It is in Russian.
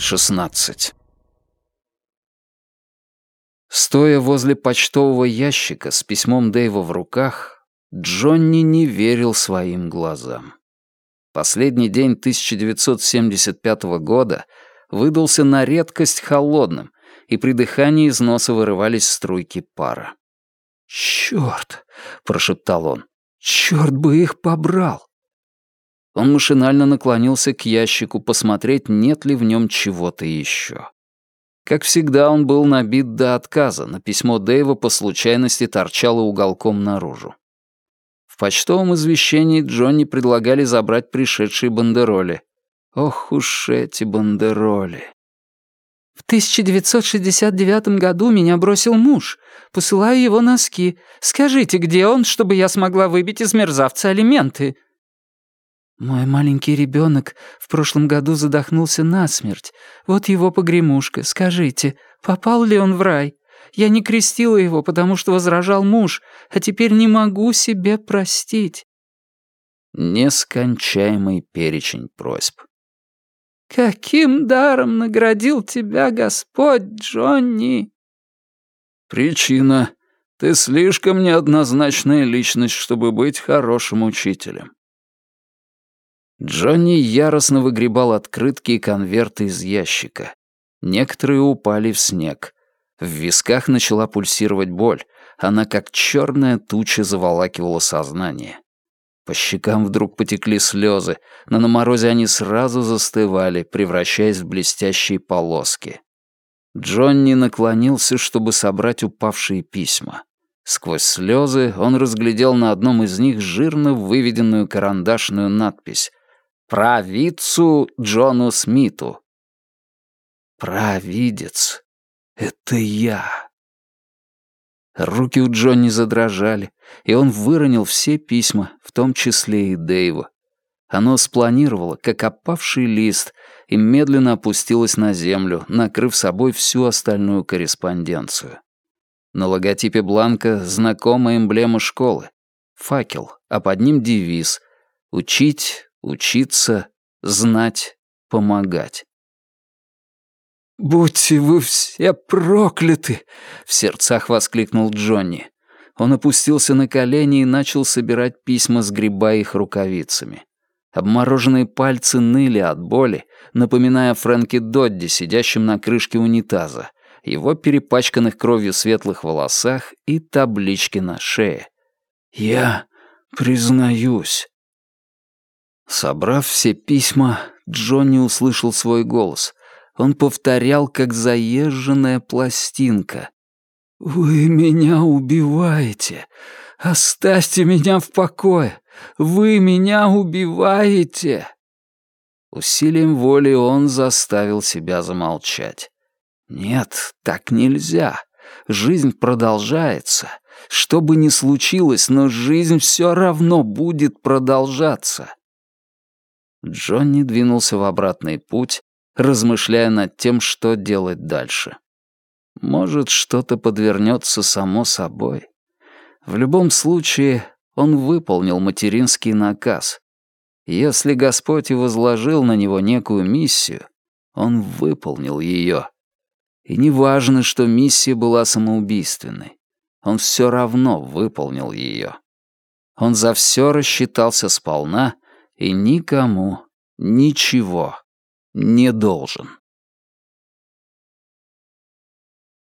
16. Стоя возле почтового ящика с письмом Дэйва в руках, Джонни не верил своим глазам. Последний день 1975 года выдался на редкость холодным, и при дыхании из носа вырывались струйки пара. «Чёрт!» — прошептал он. «Чёрт бы их побрал!» Он машинально наклонился к ящику посмотреть, нет ли в нем чего-то еще. Как всегда, он был набит до отказа, на письмо Дэйва по случайности торчало уголком наружу. В почтовом извещении Джонни предлагали забрать пришедшие бандероли. Ох уж эти бандероли. В 1969 году меня бросил муж. Посылаю его носки. Скажите, где он, чтобы я смогла выбить из мерзавца алименты?» Мой маленький ребенок в прошлом году задохнулся насмерть. Вот его погремушка. Скажите, попал ли он в рай? Я не крестила его, потому что возражал муж, а теперь не могу себе простить. Нескончаемый перечень просьб. «Каким даром наградил тебя Господь, Джонни?» «Причина. Ты слишком неоднозначная личность, чтобы быть хорошим учителем. Джонни яростно выгребал открытки и конверты из ящика. Некоторые упали в снег. В висках начала пульсировать боль. Она как черная туча заволакивала сознание. По щекам вдруг потекли слезы, но на морозе они сразу застывали, превращаясь в блестящие полоски. Джонни наклонился, чтобы собрать упавшие письма. Сквозь слезы он разглядел на одном из них жирно выведенную карандашную надпись Провидцу Джону Смиту. Провидец. Это я. Руки у Джонни задрожали, и он выронил все письма, в том числе и Дэйва. Оно спланировало, как опавший лист, и медленно опустилось на землю, накрыв собой всю остальную корреспонденцию. На логотипе бланка знакомая эмблема школы. Факел, а под ним девиз «Учить, Учиться, знать, помогать. «Будьте вы все прокляты!» — в сердцах воскликнул Джонни. Он опустился на колени и начал собирать письма, сгребая их рукавицами. Обмороженные пальцы ныли от боли, напоминая Фрэнки Додди, сидящем на крышке унитаза, его перепачканных кровью светлых волосах и табличке на шее. «Я признаюсь». Собрав все письма, Джонни услышал свой голос. Он повторял, как заезженная пластинка. «Вы меня убиваете! Оставьте меня в покое! Вы меня убиваете!» Усилием воли он заставил себя замолчать. «Нет, так нельзя. Жизнь продолжается. Что бы ни случилось, но жизнь все равно будет продолжаться». Джонни двинулся в обратный путь, размышляя над тем, что делать дальше. Может, что-то подвернется само собой. В любом случае, он выполнил материнский наказ. Если Господь и возложил на него некую миссию, он выполнил ее. И не важно, что миссия была самоубийственной. Он все равно выполнил ее. Он за все рассчитался сполна и никому ничего не должен.